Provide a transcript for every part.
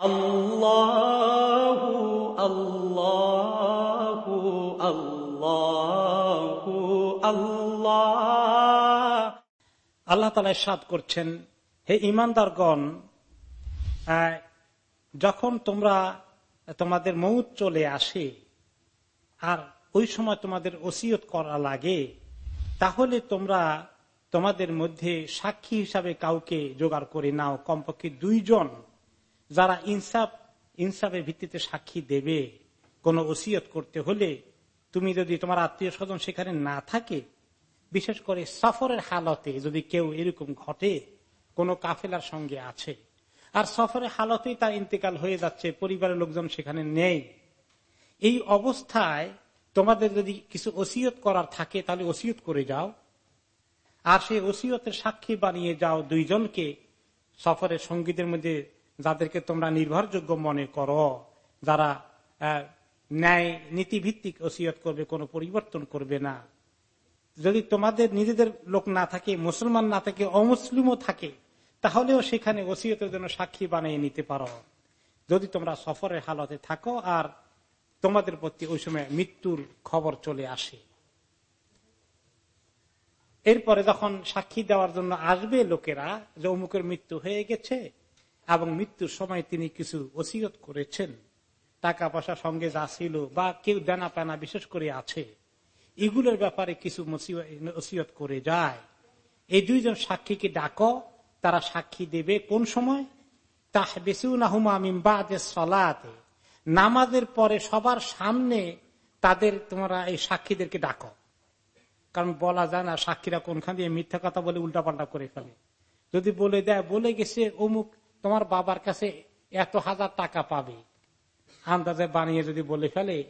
আল্লাহ আল্লাহ তালা সাদ করছেন, হে ইমানদারগণ যখন তোমরা তোমাদের মৌত চলে আসে, আর ওই সময় তোমাদের ওসিয়ত করা লাগে, তাহলে তোমরা তোমাদের মধ্যে সাক্ষী হিসাবে কাউকে জোগাড় করে নাও। কমপক্ষে দুইজন যারা ইনসাফ, ইনসাফের ভিত্তিতে সাক্ষী দেবে, কোন ওসিয়ত করতে হলে, তুমি যদি তোমার আত্মীয় স্বজন সেখানে না থাকে, বিশেষ করে সফরের হালতে যদি কেউ এরকম ঘটে, কোন কাফেলার সঙ্গে আছে, আর সফরের হালতেই তার ইন্তেকাল হয়ে যাচ্ছে, পরিবারের লোকজন সেখানে নেই, এই অবস্থায় তোমাদের যদি কিছু ওসিয়ত করার থাকে, তাহলে ওসিয়ত করে যাও, আর সেই ওসিয়তের সাক্ষী বানিয়ে যাও দুইজনকে, সফরের সঙ্গীদের মধ্যে যাদেরকে তোমরা নির্ভরযোগ্য মনে করো, যারা ন্যায় নীতিভিত্তিক ওসিয়ত করবে, কোনো পরিবর্তন করবে না। যদি তোমাদের নিজেদের লোক না থাকে, মুসলমান না থাকে, অমুসলিমও থাকে, তাহলেও সেখানে ওসিয়তের জন্য সাক্ষী বানিয়ে নিতে পারো। যদি তোমরা সফরের হালতে থাকো আর তোমাদের প্রতি ওই সময় মৃত্যুর খবর চলে আসে। এরপরে যখন সাক্ষী দেওয়ার জন্য আসবে লোকেরা যে অমুকের মৃত্যু হয়ে গেছে এবং মৃত্যুর সময় তিনি কিছু ওসিয়ত করেছেন। টাকা পয়সা সঙ্গে যা ছিল বা কেউ দেনা পেনা বিশেষ করে আছে, এগুলোর ব্যাপারে কিছু ওসিয়ত করে যায়। এই দুইজন সাক্ষীকে ডাকো, তারা সাক্ষী দেবে কোন সময়? তাহ সলাতে। নামাজের পরে সবার সামনে তাদের তোমরা এই সাক্ষীদেরকে ডাকো। কারণ বলা যায় না, সাক্ষীরা কোনখান দিয়ে মিথ্যা কথা বলে উল্টাপাল্টা করে ফেলে। যদি বলে দেয়, বলে গেছে অমুক তোমার বাবার কাছে এত হাজার টাকা পাবে। আন্দাজে বানিয়ে যদি বলে ফেলে,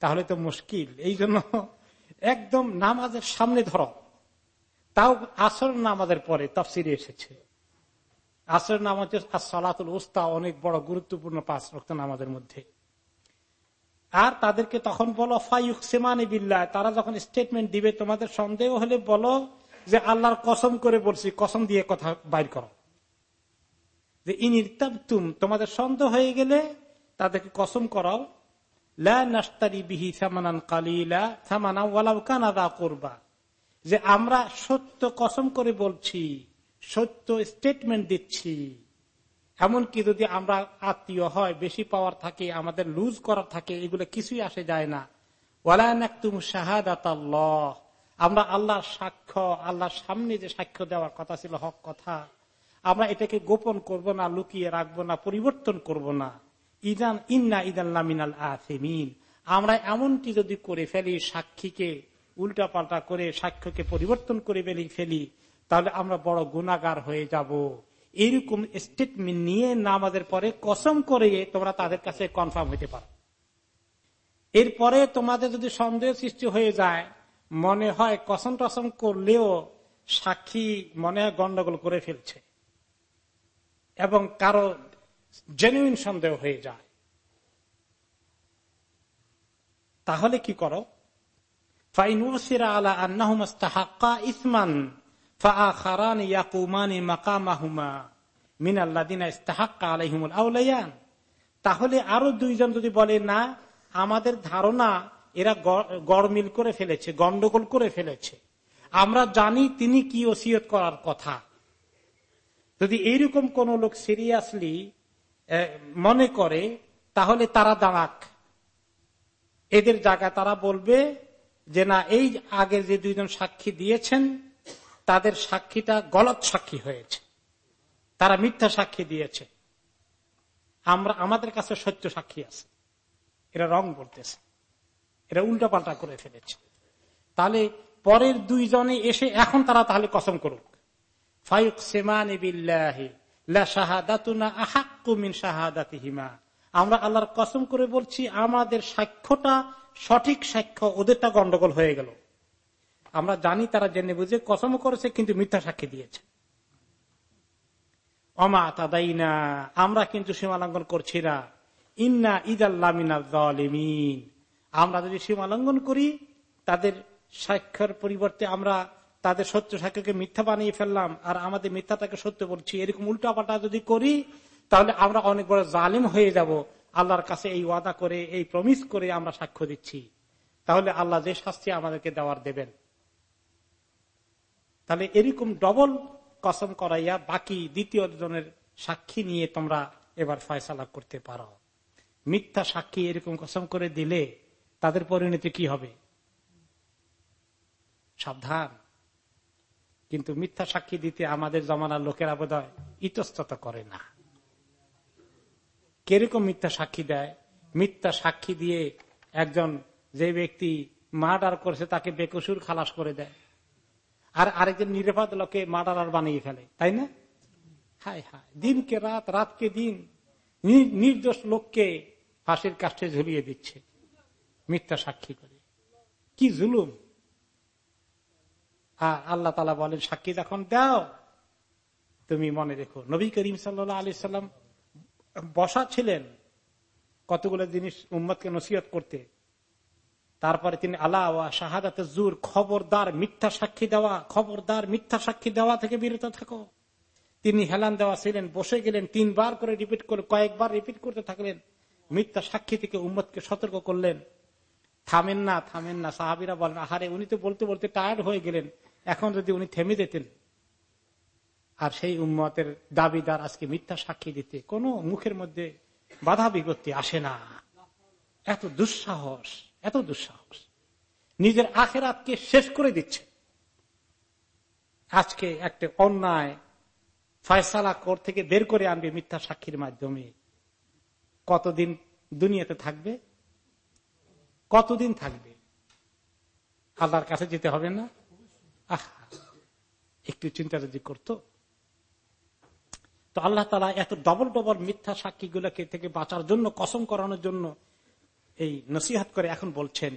তাহলে তো মুশকিল। এই জন্য একদম নামাজের সামনে ধরো। তাও আসর নামাজের পরে তফসিরে এসেছে। আসর নামাজ সলাতুল উস্তা, অনেক বড় গুরুত্বপূর্ণ পাঁচ রক্ত নামাজের মধ্যে। আর তাদেরকে তখন বলো ফাইক সেমানি বিল্লাহ, তারা যখন স্টেটমেন্ট দিবে, তোমাদের সন্দেহ হলে বলো যে আল্লাহর কসম করে বলছি, কসম দিয়ে কথা বাইর করো। যে ইনির্তাবতুম তোমাদের সন্দেহ হয়ে গেলে তাদেরকে কসম করাও। যে আমরা সত্য কসম করে বলছি, সত্য স্টেটমেন্ট দিচ্ছি। এমনকি যদি আমরা আত্মীয় হয়, বেশি পাওয়ার থাকে, আমাদের লুজ করার থাকে, এগুলো কিছুই আসে যায় না। ওয়ালাকুম শাহাদাত আমরা আল্লাহর সাক্ষ্য, আল্লাহর সামনে যে সাক্ষ্য দেওয়ার কথা ছিল, হক কথা আমরা এটাকে গোপন করব না, লুকিয়ে রাখব না, পরিবর্তন করব না। ইদান ইন্না ইদাল্লামিনাল আফেমিন আমরা এমনটি যদি করে ফেলি, সাক্ষীকে উল্টা পাল্টা করে, সাক্ষ্যকে পরিবর্তন করে ফেলি ফেলি, তাহলে আমরা বড় গুণাগার হয়ে যাব। এইরকম স্টেটমেন্ট নিয়ে নামাজের পরে কসম করে তোমরা তাদের কাছে কনফার্ম হইতে পারো। এরপরে তোমাদের যদি সন্দেহ সৃষ্টি হয়ে যায়, মনে হয় কসম টসম করলেও সাক্ষী মনে হয় গন্ডগোল করে ফেলছে। এবং কারও জেনুইন সন্দেহ হয়ে যায়। তাহলে কি করো? তাহলে আরও দুইজন যদি বলে, না, আমাদের ধারণা এরা গড়মিল করে ফেলেছে, গন্ডগোল করে ফেলেছে। আমরা জানি তিনি কি ওসিয়ত করার কথা। যদি এইরকম কোন লোক সিরিয়াসলি মনে করে, তাহলে তারা দাঁড়াক। এদের জায়গায় তারা বলবে যে, না, এই আগে যে দুইজন সাক্ষী দিয়েছেন, তাদের সাক্ষীটা গলত সাক্ষী হয়েছে। তারা মিথ্যা সাক্ষী দিয়েছে। আমরা, আমাদের কাছে সত্য সাক্ষী আছে। এরা রং বলতেছে। এরা উল্টা পাল্টা করে ফেলেছে। তাহলে পরের দুইজনে এসে এখন তারা তাহলে কসম করুক। আমরা আল্লাহর কসম করে বলছি, আমাদের সাক্ষ্যটা সঠিক সাক্ষ্য ওদেরটা গন্ডগোল হয়ে গেল। আমরা জানি তারা জেনে বুঝে কসম করেছে, কিন্তু মিথ্যা সাক্ষী দিয়েছে। অমা তাদাই না আমরা কিন্তু সীমালঙ্ঘন করছি না। ইন্না ইদাল্লামিন আমরা যদি সীমালঙ্ঘন করি, তাদের সাক্ষর পরিবর্তে আমরা তাদের সত্য সাক্ষ্যকে মিথ্যা বানিয়ে ফেললাম আর আমাদের মিথ্যাটাকে সত্য বলছি। এরকম উল্টাপাল্টা যদি করি, তাহলে আমরা অনেক বড় জালিম হয়ে যাব। আল্লাহর কাছে এই ওয়াদা করে, এই প্রমিস করে আমরা সাক্ষ্য দিচ্ছি। তাহলে আল্লাহ যে শাস্তি আমাদেরকে দেওয়ার দেবেন। তাহলে এরকম ডবল কসম করাইয়া বাকি দ্বিতীয় জনের সাক্ষী নিয়ে তোমরা এবার ফয়সালা করতে পারো। মিথ্যা সাক্ষী এরকম কসম করে দিলে তাদের পরিণতি কি হবে? সাবধান। কিন্তু মিথ্যা সাক্ষী দিতে আমাদের জমানার লোকেরা বোধ হয় ইতস্তত করে না। কীরকম মিথ্যা সাক্ষী দেয়? মিথ্যা সাক্ষী দিয়ে একজন যে ব্যক্তি মার্ডার করেছে তাকে বেকসুর খালাস করে দেয়। আর আরেকজন নিরাপদ লোকে মার্ডার বানিয়ে ফেলে, তাই না? হায় হায়, দিনকে রাত, রাতকে দিন নির্দোষ লোককে ফাঁসির কাছে ঝুলিয়ে দিচ্ছে, মিথ্যা সাক্ষী করে। কি জুলুম! আর আল্লাহ তালা বলেন, সাক্ষী যখন দাও, তুমি মনে রেখো। নবী করিম সাল্লা আলি সাল্লাম বসা ছিলেন কতগুলো জিনিস উম্মদকে নসিহত করতে। তারপরে তিনি আল্লাহ শাহাদাতে জুর খবরদার, মিথ্যা সাক্ষী দেওয়া, খবরদার, মিথ্যা সাক্ষী দেওয়া থেকে বিরত থাকো। তিনি হেলান দেওয়া ছিলেন, বসে গেলেন, তিনবার করে রিপিট করে কয়েকবার রিপিট করতে থাকলেন। মিথ্যা সাক্ষী থেকে উম্মদকে সতর্ক করলেন। থামেন না থামেন না। সাহাবিরা বলেন, আহারে, উনি তো বলতে বলতে টায়ার্ড হয়ে গেলেন। এখন যদি উনি থেমে দিতেন আর সেই উম্মতের দাবিদার আজকে মিথ্যা সাক্ষী দিতে, কোনো মুখের মধ্যে বাধা বিপত্তি আসে না। এত দুঃসাহস এত দুঃসাহস। নিজের আখেরাতকে শেষ করে দিচ্ছে। আজকে একটা অন্যায় ফয়সালা কোর থেকে বের করে আনবে মিথ্যা সাক্ষীর মাধ্যমে। কতদিন দুনিয়াতে থাকবে? কতদিন থাকবে? আল্লাহর কাছে যেতে হবে না? আহ, একটু চিন্তা যদি করতো। তো আল্লাহ তালা এত ডবল ডবল মিথ্যা সাক্ষী গুলাকে থেকে বাঁচার জন্য, কসম করানোর জন্য এই নসিহাত করে এখন বলছেন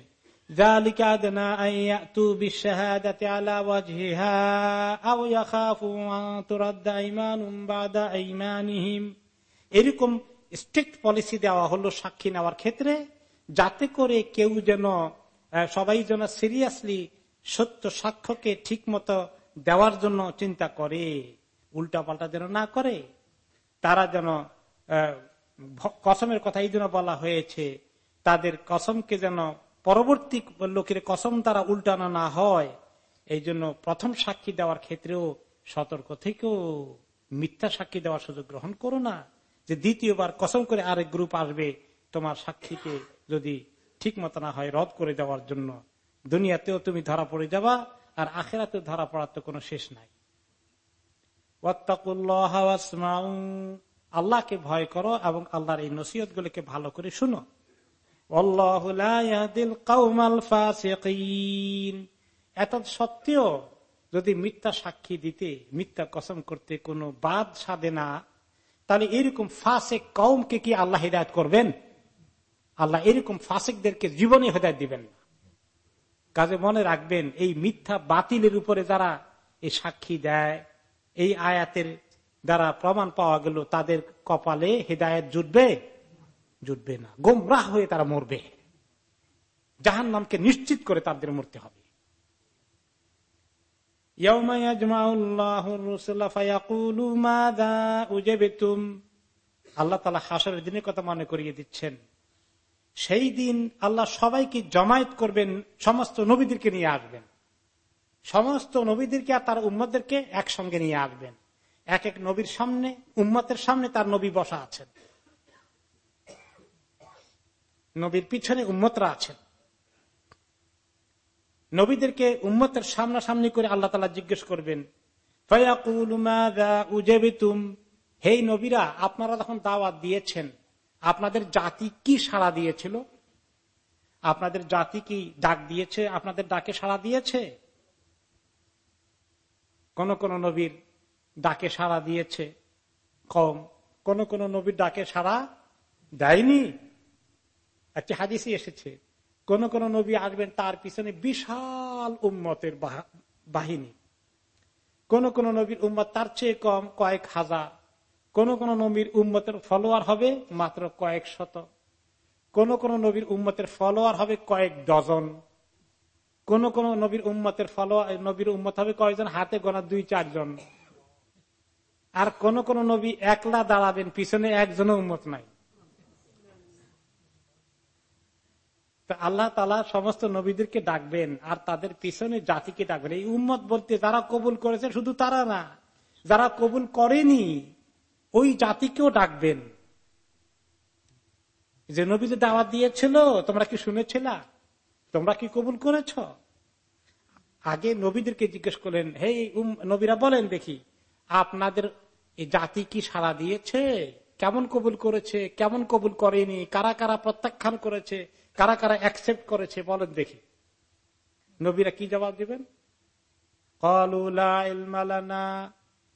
এরকম স্ট্রিক্ট পলিসি দেওয়া হলো সাক্ষী নেওয়ার ক্ষেত্রে। যাতে করে কেউ যেন সবাই যেন সিরিয়াসলি সত্য সাক্ষ্যকে ঠিক মতো দেওয়ার জন্য চিন্তা করে উল্টা পাল্টা যেন না করে, তারা যেন কসমের কথা এই জন্য বলা হয়েছে, তাদের কসমকে যেন পরবর্তী লোকের কসম তারা উল্টানো না হয়, এই জন্য প্রথম সাক্ষী দেওয়ার ক্ষেত্রেও সতর্ক থেকেও মিথ্যা সাক্ষী দেওয়ার সুযোগ গ্রহণ করো না, যে দ্বিতীয়বার কসম করে আরেক গ্রুপ আসবে, তোমার সাক্ষীকে যদি ঠিক মতো না হয় রদ করে দেওয়ার জন্য দুনিয়াতেও তুমি ধরা পড়ে যাবা, আর আখেরাতেও ধরা পড়ার তো কোনো শেষ নাই। আল্লাহকে ভয় করো এবং আল্লাহর এই নসিহত গুলিকে ভালো করে শুনো। এত সত্ত্বেও যদি মিথ্যা সাক্ষী দিতে, মিথ্যা কসম করতে কোনো বাদ সাধে না, তাহলে এরকম ফাঁসে কৌমকে কি আল্লাহ হৃদায়ত করবেন? আল্লাহ এরকম ফাঁসেকদেরকে জীবনে হৃদায়ত দিবেন না। কাজে মনে রাখবেন, এই মিথ্যা বাতিলের উপরে যারা এই সাক্ষী দেয়, এই আয়াতের দ্বারা প্রমাণ পাওয়া গেল, তাদের কপালে হৃদায়ত জুটবে? জুটবে না। গোমরাহ হয়ে তারা মরবে। জাহান নামকে নিশ্চিত করে তাদের মরতে হবে। আল্লাহ তালা হাসরের দিনের কথা মনে করিয়ে দিচ্ছেন। সেই দিন আল্লাহ সবাইকে জমায়েত করবেন, সমস্ত নবীদেরকে নিয়ে আসবেন। সমস্ত নবীদেরকে আর তার উম্মতদেরকে একসঙ্গে নিয়ে আসবেন। এক এক নবীর সামনে, উম্মতের সামনে তার নবী বসা আছেন। নবীর পিছনে উম্মতরা আছেন। নবীদেরকে উম্মতের সামনাসামনি করে আল্লাহ তালা জিজ্ঞেস করবেন হে নবীরা, আপনারা যখন দাওয়াত দিয়েছেন আপনাদের জাতি কি সাড়া দিয়েছিল? আপনাদের জাতি কি ডাক দিয়েছে? আপনাদের ডাকে সাড়া দিয়েছে? কোন কোন নবীর ডাকে সাড়া দিয়েছে কম, কোন কোন নবীর ডাকে সাড়া দেয়নি? একটি হাদিসই এসেছে। কোন কোন নবী আসবেন তার পিছনে বিশাল উম্মতের বাহিনী। কোন কোন নবীর উম্মত তার চেয়ে কম কয়েক হাজার। কোন কোন নবীর উম্মতের ফলোয়ার হবে মাত্র কয়েক শত। কোন কোন নবীর উম্মতের ফলোয়ার হবে কয়েক ডজন। কোন কোন নবীর উম্মতের ফলোয়ার নবীর উম্মত হবে কয়েকজন হাতে গোনা দুই, চারজন। আর কোন কোন নবী একলা দাঁড়াবেন, পিছনে একজনও উন্মত নাই। আল্লাহ তালা সমস্ত নবীদেরকে ডাকবেন আর তাদের পিছনে জাতিকে ডাকবেন। এই উম্মত বলতে যারা কবুল করেছে শুধু তারা না, যারা কবুল করেনি ওই জাতিকেও ডাকবেন। যে নবীদের দাওয়াত দিয়েছিল, তোমরা কি শুনেছিলা? তোমরা কি কবুল করেছ? আগে নবীদেরকে জিজ্ঞেস করলেন, হে নবীরা বলেন দেখি, আপনাদের এই জাতি কি সাড়া দিয়েছে? কেমন কবুল করেছে? কেমন কবুল করেনি? কারা কারা প্রত্যাখ্যান করেছে? কারা কারা অ্যাকসেপ্ট করেছে? বলেন দেখি। নবীরা কি জবাব দেবেন?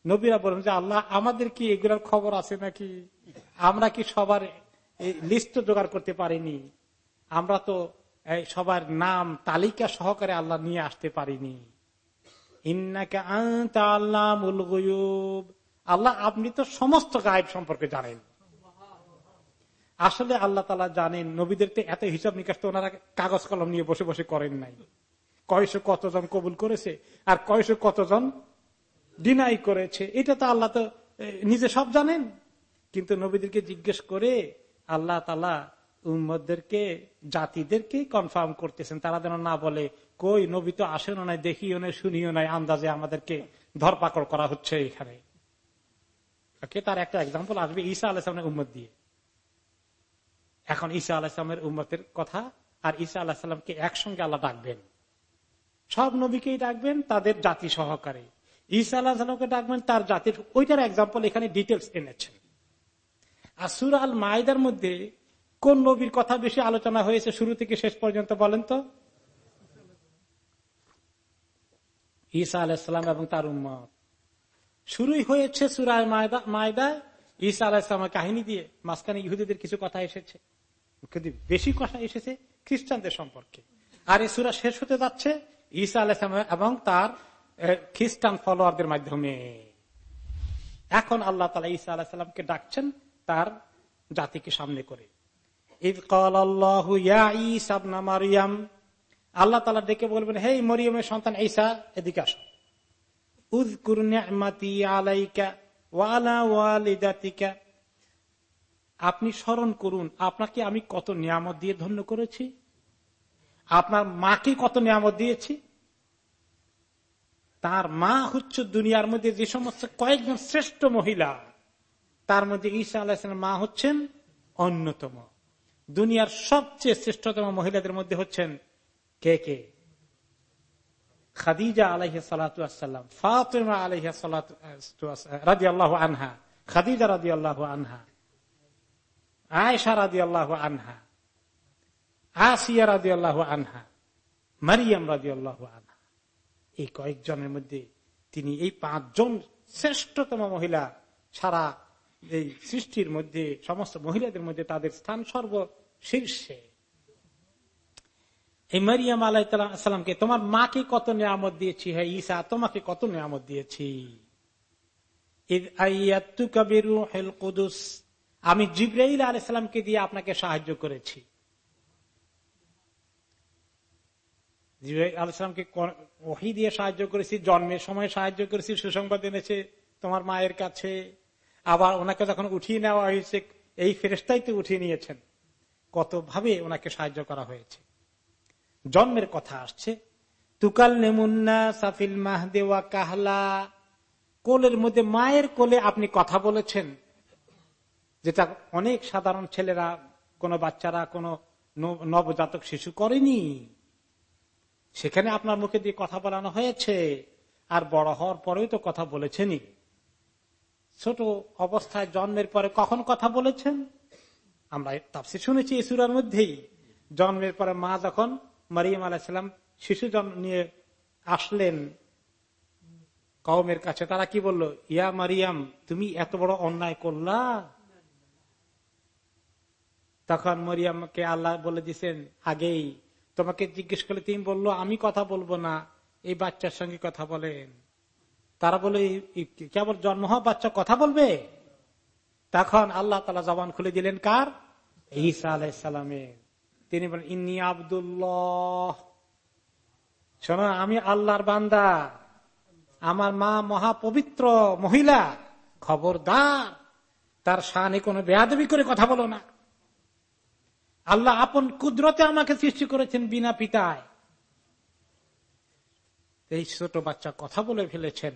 নবীরা বলেন যে আল্লাহ আমাদের কি এগুলোর খবর আছে নাকি? আমরা কি সবার লিস্ট জোগাড় করতে পারিনি? আমরা তো সবার নাম তালিকা সহকারে আল্লাহ নিয়ে আসতে পারিনি। আল্লাহ, আপনি তো সমস্ত গায়েব সম্পর্কে জানেন। আসলে আল্লাহ তালা জানেন, নবীদের তো এত হিসাব নিকাশ তো ওনারা কাগজ কলম নিয়ে বসে বসে করেন নাই। কয়শো কতজন কবুল করেছে আর কয়শো কতজন ডিনাই করেছে। এটা তো আল্লাহ তো নিজে সব জানেন। কিন্তু নবীদেরকে জিজ্ঞেস করে আল্লাহ তালা উম্মদদেরকে জাতিদেরকে কনফার্ম করতেছেন। তারা যেন না বলে, কই, নবী তো আসেনও নাই, দেখিও নাই, শুনিও নাই, আন্দাজে আমাদেরকে ধরপাকড় করা হচ্ছে এখানে। তার একটা এক্সাম্পল আসবে ঈসা আলাহ উম্মদ দিয়ে। এখন ঈসা আলাহিসামের উম্মতের কথা, আর ঈসা আলাহিসামকে একসঙ্গে আল্লাহ ডাকবেন। সব নবীকেই ডাকবেন, তাদের জাতি সহকারে। ঈসা আল্লাহামকে ডাকবেন, তার জাতির, ওইটার এক্সাম্পল এখানে ডিটেলস এনেছেন। আর সুর আল মায়দার মধ্যে কোন নবীর কথা বেশি আলোচনা হয়েছে শুরু থেকে শেষ পর্যন্ত বলেন তো? ঈসা আলাহিসাম এবং তার উম্মত। শুরুই হয়েছে সুরায় মায়দায় ঈসা আলাহিসামের কাহিনী দিয়ে মাঝখানে ইহুদিদের কিছু কথা এসেছে। বেশি কথা এসেছে খ্রিস্টানদের সম্পর্কে। আর এই সুরা শেষ হতে যাচ্ছে ঈসা আলাহিসাম এবং তার খ্রিস্টান ফলোয়ারদের মাধ্যমে। এখন আল্লাহ তালা ঈসা আলাহিসামকে ডাকছেন তার জাতিকে সামনে করে। মারিয়াম। আল্লাহ তালা ডেকে বলবেন হে মরিয়মের সন্তান ঈসা, এদিকে আস। আপনি স্মরণ করুন, আপনাকে আমি কত নিয়ামত দিয়ে ধন্য করেছি? আপনার মাকে কত নিয়ামত দিয়েছি? তার মা হচ্ছে দুনিয়ার মধ্যে যে সমস্ত কয়েকজন শ্রেষ্ঠ মহিলা, তার মধ্যে ঈসা আল্লাহ মা হচ্ছেন অন্যতম। দুনিয়ার সবচেয়ে শ্রেষ্ঠতম মহিলাদের মধ্যে হচ্ছেন কে কে? খাদিজা আলহ সালাতাম ফাতেমা আলহ রাজি আল্লাহ আনহা, খাদিজা রাজি আল্লাহ আনহা আয়সা রাজি আল্লাহ আনহা, আসিয়া রাজি আল্লাহ আনহা, মারিয়াম রাজি আল্লাহ আনহা। এই কয়েকজনের মধ্যে তিনি এই পাঁচজন শ্রেষ্ঠতম মহিলা সারা এই সৃষ্টির মধ্যে, সমস্ত মহিলাদের মধ্যে তাদের স্থান সর্বশীর্ষে। এই মারিয়াম আলাহিসামকে তোমার মাকে কত নিয়ামত দিয়েছি হ্যাঁ ঈসা? তোমাকে কত নিয়ামত দিয়েছি? আমি জিব্রাইল আলাইসালামকে দিয়ে আপনাকে সাহায্য করেছি। আলাইসালামকে ওহি দিয়ে সাহায্য করেছি, জন্মের সময় সাহায্য করেছি, সুসংবাদ এনেছে, তোমার মায়ের কাছে। আবার ওনাকে যখন উঠিয়ে নেওয়া হয়েছে, এই ফেরেস্তাই তো উঠিয়ে নিয়েছেন। কত ভাবে ওনাকে সাহায্য করা হয়েছে? জন্মের কথা আসছে। তুকাল নেমুন্না সাফিল মাহদেওয়া কাহলা। কোলের মধ্যে, মায়ের কোলে আপনি কথা বলেছেন, যেটা অনেক সাধারণ ছেলেরা, কোন বাচ্চারা, কোন নবজাতক শিশু করেনি। সেখানে আপনার মুখে দিয়ে কথা বলানো হয়েছে। আর বড় হওয়ার পরেও তো কথা বলেছেনই। ছোট অবস্থায় জন্মের পরে কখন কথা বলেছেন? আমরা তাপসি শুনেছি ইসুরার মধ্যেই। জন্মের পরে মা যখন মারিয়াম আলাহিসাম শিশু জন্ম নিয়ে আসলেন, কওমের কাছে তারা কি বলল? ইয়া মারিয়াম, তুমি এত বড় অন্যায় করলা। তখন মরিয়ামকে আল্লাহ বলে দিচ্ছেন আগেই তোমাকে জিজ্ঞেস করলে তুমি বলল, আমি কথা বলব না। এই বাচ্চার সঙ্গে কথা বলেন। তারা বলে কেবল জন্ম হওয়া বাচ্চা কথা বলবে? তখন আল্লাহ তালা জবান খুলে দিলেন, কার? ঈসা আলাইসালামের তিনি বলেন, ইন্নি আবদুল্লাহ। শোনো, আমি আল্লাহর বান্দা। আমার মা মহাপবিত্র মহিলা, খবরদার। তার শানে কোনো বেয়াদবি করে কথা বলো না। আল্লাহ আপন কুদরতে আমাকে সৃষ্টি করেছেন বিনা পিতায় এই ছোট বাচ্চা কথা বলে ফেলেছেন।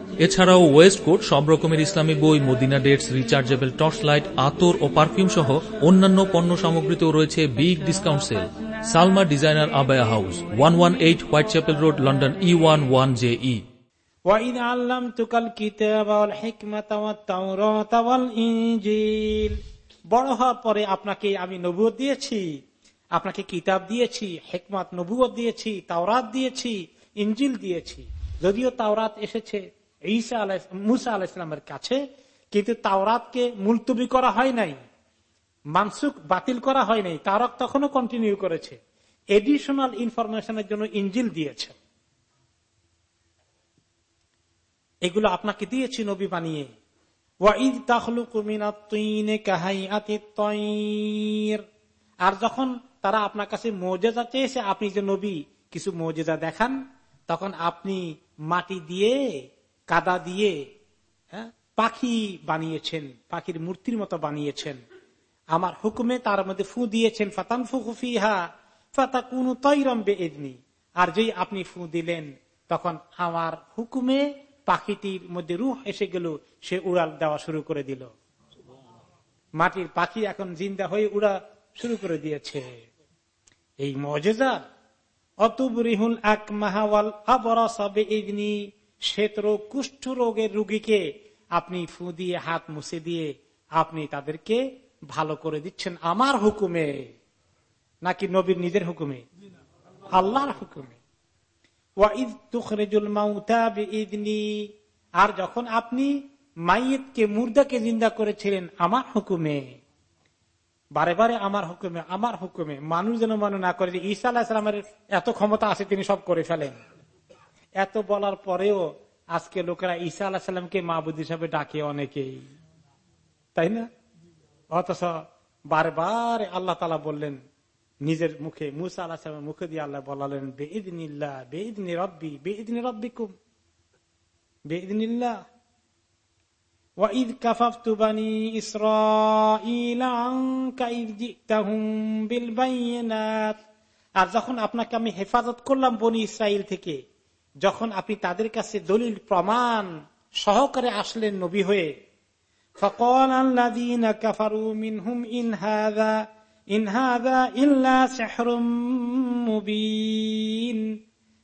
এছাড়াও ওয়েস্ট কোট সব রকমের ইসলামী বই Medina dates rechargeable torch light আতর ও পারফিউম সহ অন্যান্য পণ্য সামগ্রীতেও রয়েছে big discount sale Salma designer abaya house one one eight white chapel road London E one one J E وَإِذْ عَلَّمْتُكَ الْكِتَابَ وَالْحِكْمَةَ وَالتَّوْرَاةَ وَالْإِنْجِيلَ বড় হওয়ার পরে আপনাকে আমি নবুয়ত দিয়েছি আপনাকে কিতাব দিয়েছি হেকমত নবুয়ত দিয়েছি তাওরাত দিয়েছি ইঞ্জিল দিয়েছি যদিও তাওরাত এসেছে ঈসা আলাহ মুসা আলাহ ইসলামের কাছে কিন্তু তাওরাতকে মুলতবি করা হয় নাই মানসুক বাতিল করা হয় নাই তারক তখনও কন্টিনিউ করেছে। এডিশনাল ইনফরমেশনের জন্য ইঞ্জিল দিয়েছে। এগুলো আপনাকে দিয়েছি নবী বানিয়ে। আর যখন তারা আপনার কাছে মৌজেজা চেয়েছে, আপনি যে নবী কিছু মৌজেজা দেখান, তখন আপনি মাটি দিয়ে কাদা দিয়ে হ্যাঁ, পাখি বানিয়েছেন পাখির মূর্তির মতো বানিয়েছেন। আমার হুকুমে তার মধ্যে ফু দিয়েছেন ফাতান ফুফিহা ফাতা কোন তৈরম্বে এদনি আর যেই আপনি ফু দিলেন তখন আমার হুকুমে পাখিটির মধ্যে রুহ এসে গেল সে উড়াল দেওয়া শুরু করে দিল। মাটির পাখি এখন জিন্দা হয়ে উড়া শুরু করে দিয়েছে। এই মজেজা অতুবরিহুল এক মাহাওয়াল আবরাসাবে ইদনি শ্বেত রোগ কুষ্ঠ রোগের রুগীকে আপনি ফু দিয়ে, হাত মুছে দিয়ে আপনি তাদেরকে ভালো করে দিচ্ছেন আমার হুকুমে, নাকি নবীর নিজের হুকুমে? আল্লাহর হুকুমে। আর যখন আপনি মাইয়েতকে, মুর্দাকে জিন্দা করেছিলেন আমার হুকুমে, বারে বারে আমার হুকুমে আমার হুকুমে, মানুষ যেন মনে না করে যে ঈসা আলাহিসামের এত ক্ষমতা আছে তিনি সব করে ফেলেন। এত বলার পরেও আজকে লোকেরা ঈসা আলাহ সাল্লামকে মাহবুদ হিসাবে ডাকে অনেকেই তাই না অথচ বারবার আল্লাহ তালা বললেন নিজের মুখে মুসা আল্লাহ সালামের মুখে দিয়ে আল্লাহ বলালেন বেদিনিল্লা বেদিনী রব্বি বেদিনী রব্বিকুম বেদিনিল্লা وَإِذْ كَفَفْتُ بَنِي إِسْرَائِيلَ عَنْكَ إِذْ جِئْتَهُم بِالْبَيِّنَاتِ আর যখন আপনাকে আমি হেফাজত করলাম বনি ইসরায়েল থেকে যখন আপনি তাদের কাছে দলিল প্রমাণ সহকারে আসলেন নবী হয়ে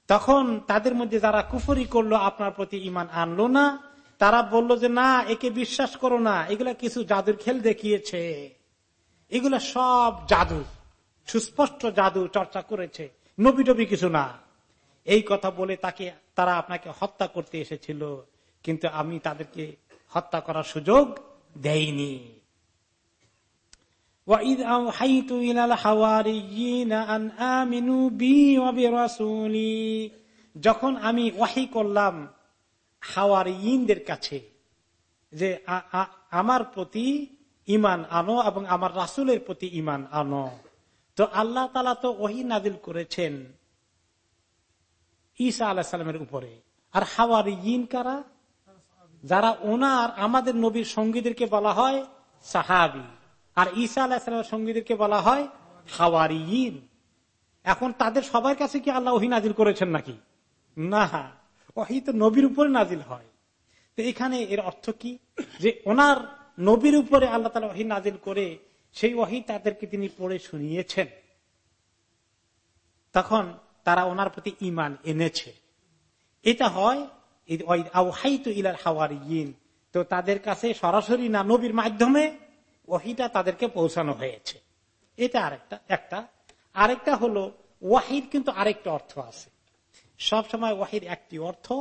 তখন তাদের মধ্যে যারা কুফরি করল, আপনার প্রতি ইমান আনলো না। তারা বলল যে, না, একে বিশ্বাস করো না। এগুলা কিছু জাদুর খেল দেখিয়েছে। এগুলা সব জাদু, সুস্পষ্ট জাদু চর্চা করেছে। নবী টবি কিছু না। এই কথা বলে তাকে তারা আপনাকে হত্যা করতে এসেছিল কিন্তু আমি তাদেরকে হত্যা করার সুযোগ দেয়নি وَإِذْ أَوْحَيْتُ إِلَى الْحَوَارِيِّينَ أَنْ آمِنُوا بِي وَبِرَسُولِي যখন আমি ওয়াহি করলাম হাওয়ারিয়িনদের কাছে যে আমার প্রতি ইমান আনো এবং আমার রাসুলের প্রতি ইমান আনো তো আল্লাহ তালা তো ওহি নাদিল করেছেন ঈসা আলাহ সাল্লামের উপরে। আর হাওয়ারিয়িন কারা? যারা ওনার, আমাদের নবীর সঙ্গীদেরকে বলা হয় সাহাবি। আর ঈসা আলাহিসামের সঙ্গীদেরকে বলা হয় হাওয়ারিয়িন এখন তাদের সবার কাছে কি আল্লাহ ওহি নাজিল করেছেন নাকি? না। ওহি তো নবীর উপরে নাজিল হয়। তো এখানে এর অর্থ কি? যে ওনার নবীর উপরে আল্লাহ তালা ওহি নাজিল করে সেই ওহি তাদেরকে তিনি পড়ে শুনিয়েছেন। তখন তারা ওনার প্রতি ইমান এনেছে। এটা হয় ইলার হাওয়ারিন তো তাদের কাছে সরাসরি না নবীর মাধ্যমে ওহিটা তাদেরকে পৌঁছানো হয়েছে। এটা আরেকটা, একটা। আরেকটা হলো, ওয়াহিদ কিন্তু আরেকটা অর্থ আছে। সব সময় ওয়াহিদ একটি অর্থ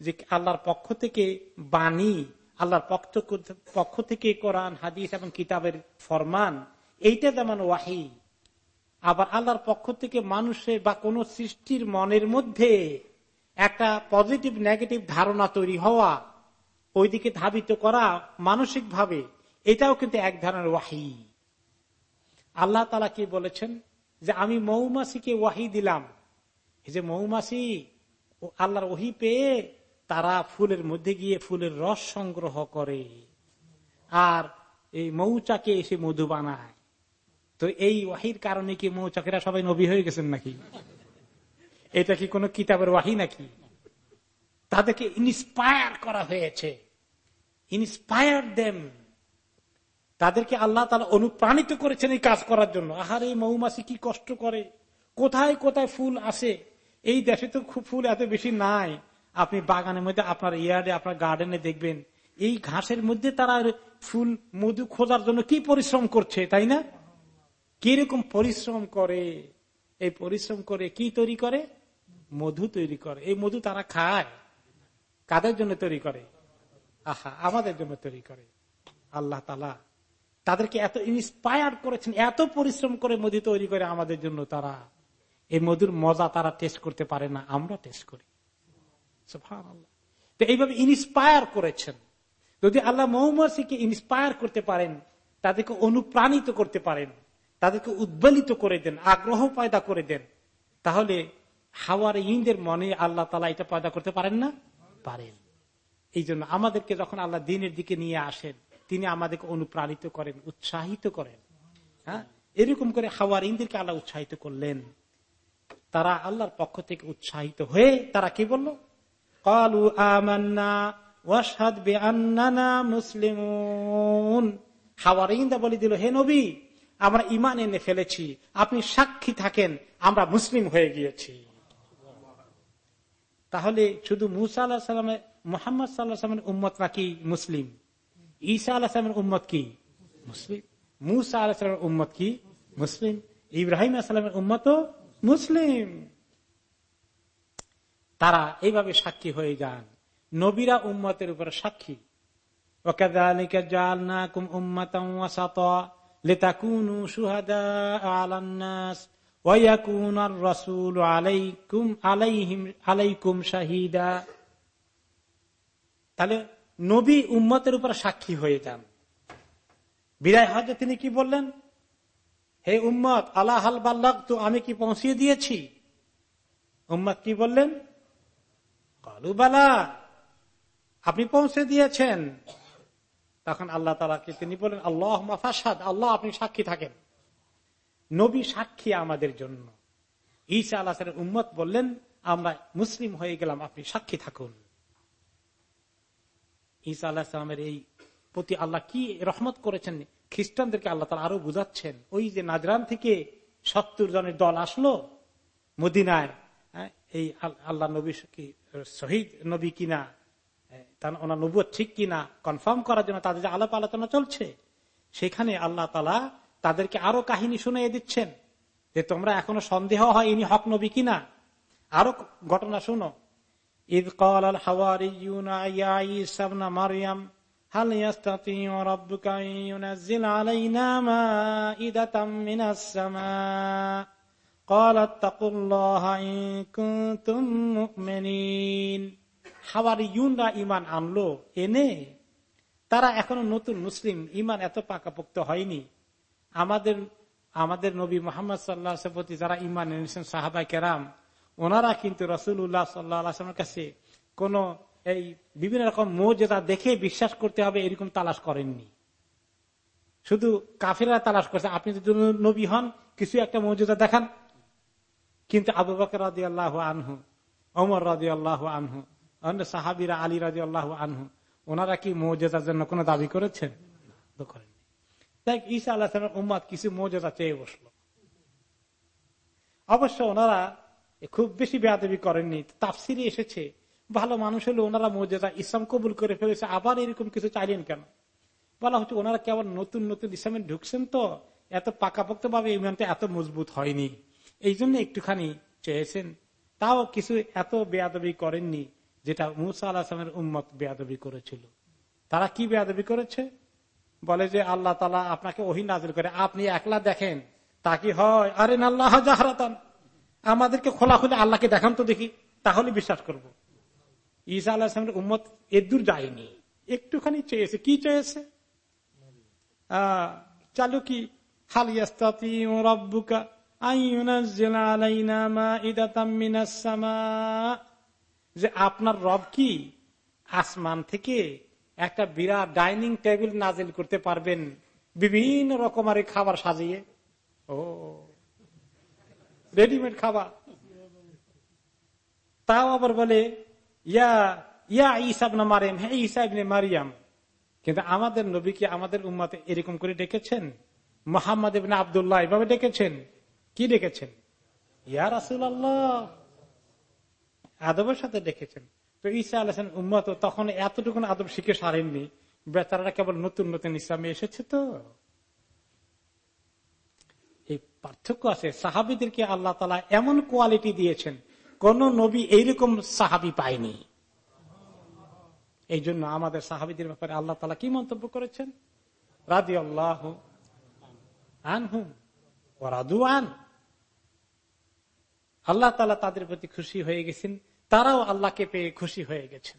যে আল্লাহর পক্ষ থেকে বাণী, আল্লাহর পক্ষ থেকে কোরআন, হাদিস এবং কিতাবের ফরমান, এইটা যেমন ওয়াহি আবার আল্লাহর পক্ষ থেকে মানুষের বা কোন সৃষ্টির মনের মধ্যে একটা পজিটিভ, নেগেটিভ ধারণা তৈরি হওয়া, ওইদিকে ধাবিত করা মানসিক ভাবে এটাও কিন্তু এক ধরনের ওয়াহি। আল্লাহ তালা কি বলেছেন? যে আমি মৌমাসিকে ওয়াহি দিলাম। যে মৌমাসি আল্লাহর ওহি পেয়ে তারা ফুলের মধ্যে গিয়ে ফুলের রস সংগ্রহ করে। আর এই মৌচাকে এসে মধু বানায়। তো এই ওয়াহির কারণে কি মৌচাকেরা সবাই নবী হয়ে গেছেন নাকি? এটা কি কোন কিতাবের ওয়াহি নাকি? তাদেরকে ইন্সপায়ার করা হয়েছে। ইন্সপায়ার দেম তাদেরকে আল্লাহ তালা অনুপ্রাণিত করেছেন এই কাজ করার জন্য। আহার এই মৌমাছি কি কষ্ট করে। কোথায় কোথায় ফুল আসে? এই দেশে তো খুব ফুল এত বেশি নাই। আপনি বাগানের মধ্যে, আপনার ইয়ার্ডে, আপনার গার্ডেনে দেখবেন। এই ঘাসের মধ্যে তারা ফুল, মধু খোঁজার জন্য কি পরিশ্রম করছে, তাই না? কীরকম পরিশ্রম করে, এই পরিশ্রম করে কি তৈরি করে? মধু তৈরি করে। এই মধু তারা খায়। কাদের জন্য তৈরি করে? আহা, আমাদের জন্য তৈরি করে। আল্লাহ তালা তাদেরকে এত ইন্সপায়ার করেছেন, এত পরিশ্রম করে মধু তৈরি করে আমাদের জন্য তারা। এই মধুর মজা তারা টেস্ট করতে পারে না, আমরা টেস্ট করি। তো এইভাবে ইন্সপায়ার করেছেন। যদি আল্লাহ মৌমাসিকে ইন্সপায়ার করতে পারেন, তাদেরকে অনুপ্রাণিত করতে পারেন তাদেরকে উদ্বেলিত করে দেন, আগ্রহ পয়দা করে দেন, তাহলে হাওয়ার ইন্দের মনে আল্লাহ তালা এটা পয়দা করতে পারেন না? পারেন। এই জন্য আমাদেরকে যখন আল্লাহ দিনের দিকে নিয়ে আসেন, তিনি আমাদেরকে অনুপ্রাণিত করেন, উৎসাহিত করেন। হ্যাঁ? এরকম করে হাওয়ার ইন্দিরকে আল্লাহ উৎসাহিত করলেন। তারা আল্লাহর পক্ষ থেকে উৎসাহিত হয়ে তারা কি বলল? কালু আমান্না ওয়াসাদ হাওয়ার ইন্দা বলে দিল, হে নবী আমরা ইমান এনে ফেলেছি। আপনি সাক্ষী থাকেন, আমরা মুসলিম হয়ে গিয়েছি। তাহলে শুধু মুসা আল্লাহ সাল্লামের মোহাম্মদ সাল্লাহ সাল্লামের উম্মত নাকি মুসলিম? ঈসা আল্লাহ সালামের উম্মত কি? মুসলিম। মুসা আল্লাহ সালামের উম্মত কি? মুসলিম। ইব্রাহিম আসসালামের উম্মত মুসলিম। তারা এইভাবে সাক্ষী হয়ে যান। নবীরা উম্মতের উপর সাক্ষী। তাহলে নবী উম্মতের উপর সাক্ষী হয়ে যান। বিদায় হজে তিনি কি বললেন? হে উম্মত, আল্লাহ হাল বাল্লাক তো, আমি কি পৌঁছিয়ে দিয়েছি? উম্মত কি বললেন? কালুবালা আপনি পৌঁছে দিয়েছেন। তখন আল্লাহ তালাকে তিনি বলেন আল্লাহ মাফাসাদ আল্লাহ আপনি সাক্ষী থাকেন। নবী সাক্ষী আমাদের জন্য। ঈসা আল্লাহ উম্মত বললেন আমরা মুসলিম হয়ে গেলাম আপনি সাক্ষী থাকুন। ঈসা আল্লাহ সালামের এই প্রতি আল্লাহ কি রহমত করেছেন? খ্রিস্টানদেরকে আল্লাহ তালা আরও বুঝাচ্ছেন। ওই যে নাজরান থেকে সত্তর জনের দল আসলো মদিনায় হ্যাঁ, এই আল্লাহ নবী শহীদ নবী কিনা তার ওনার নবুয় ঠিক কিনা কনফার্ম করার জন্য তাদের যে আলাপ আলোচনা চলছে সেখানে আল্লাহ তালা তাদেরকে আরো কাহিনী শুনে দিচ্ছেন যে তোমরা এখনো সন্দেহ হয় ইনি হক নবী কিনা আরো ঘটনা শুনো إذ قال الحواريون يا عيسى ابن مريم هل يستطيع ربك أن ينزل علينا مائدة من السماء قال اتقوا الله إن كنتم مؤمنين হাওয়ারিউনরা ইমান আনলো, এনে তারা এখনও নতুন মুসলিম ইমান এত পাকাপোক্ত হয়নি। আমাদের আমাদের নবী মোহাম্মদ সাল্লাহ প্রতি যারা ইমান এনেছেন সাহাবাই কেরাম, ওনারা কিন্তু রসুল রসুল্লাহ সাল্লামের কাছে কোন এই বিভিন্ন রকম মৌজেদা দেখে বিশ্বাস করতে হবে, এরকম তালাশ করেননি। শুধু কাফেরা তালাশ করছে, আপনি যদি নবী হন, কিছু একটা মৌজুদা দেখান। কিন্তু আবু বকর রাজি আল্লাহ আনহু অমর রাজি আল্লাহ আনহু অন্য সাহাবিরা আলী রাজি আল্লাহ আনহু ওনারা কি মৌজেদার জন্য কোন দাবি করেছেন? করেননি। দেখ ঈসা আল্লাহ উম্মাদ কিছু মৌজেদা চেয়ে বসল। অবশ্য ওনারা খুব বেশি বেয়াদবি করেননি তাফসিরে এসেছে ভালো মানুষ হলে ওনারা মর্যাদা ইসলাম কবুল করে ফেলেছে আবার এরকম কিছু চাইলেন কেন? বলা হচ্ছে ওনারা কেবল নতুন নতুন ইসলামে ঢুকছেন তো? এত পাকাপোক্ত ভাবে ইমানটা এত মজবুত হয়নি। এই জন্য একটুখানি চেয়েছেন। তাও কিছু এত বেয়াদবি করেননি। যেটা মুসা আল্লাহামের উম্মত বেয়াদবি করেছিল। তারা কি বেয়াদবি করেছে? বলে যে আল্লাহ তালা আপনাকে ওহি নাজিল করে। আপনি একলা দেখেন, তা কি হয়? আরে আল্লাহ জাহারাতান। আমাদেরকে খোলা খুলে আল্লাহকে দেখান তো দেখি, তাহলে বিশ্বাস করব। ঈসা আল্লাহামের উম্মত এদূর যায়নি। একটুখানি চেয়েছে। কি চেয়েছে? চালু কি? হালিয়াস্তাতি রব্বুকা যে আপনার রব কি আসমান থেকে একটা বিরাট ডাইনিং টেবিল নাজিল করতে পারবেন, বিভিন্ন রকমের খাবার সাজিয়ে। ও, রেডিমেড খাবার। তাও আবার বলে, ইয়া ইয়া ইসাব না মারেন হ্যাঁ ইসাব নে মারিয়াম, কিন্তু আমাদের নবীকে আমাদের উম্মাতে এরকম করে ডেকেছেন? মোহাম্মদ আবদুল্লাহ এভাবে ডেকেছেন? কি ডেকেছেন? ইয়া রাসুল আল্লাহ আদবের সাথে ডেকেছেন তো ঈসা আলহান উম্মত, তখন এতটুকু আদব শিখে সারেননি বেচারারা কেবল নতুন নতুন ইসলামে এসেছে তো। এই পার্থক্য আছে, সাহাবিদেরকে আল্লাহ তালা এমন কোয়ালিটি দিয়েছেন, কোন নবী এইরকম সাহাবি পায়নি। এই জন্য আমাদের সাহাবিদের ব্যাপারে আল্লাহ তালা কি মন্তব্য করেছেন? রাজি আল্লাহ আনহুম ওরাদু আন। আল্লাহ তালা তাদের প্রতি খুশি হয়ে গেছেন তারাও আল্লাহকে পেয়ে খুশি হয়ে গেছেন।